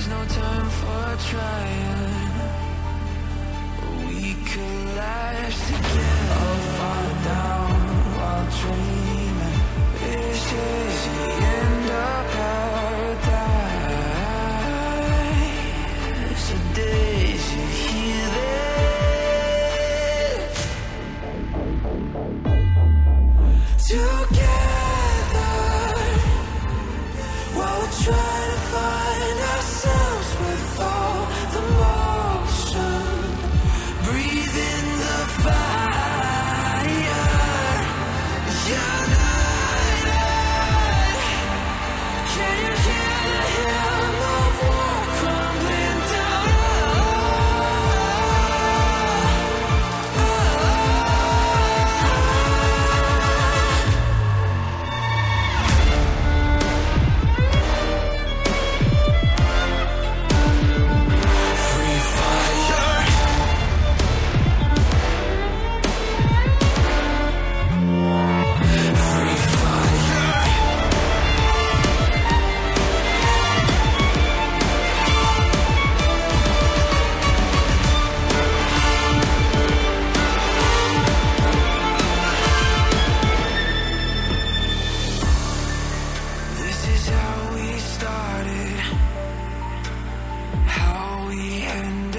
there's no time for trying. how we started, how we ended.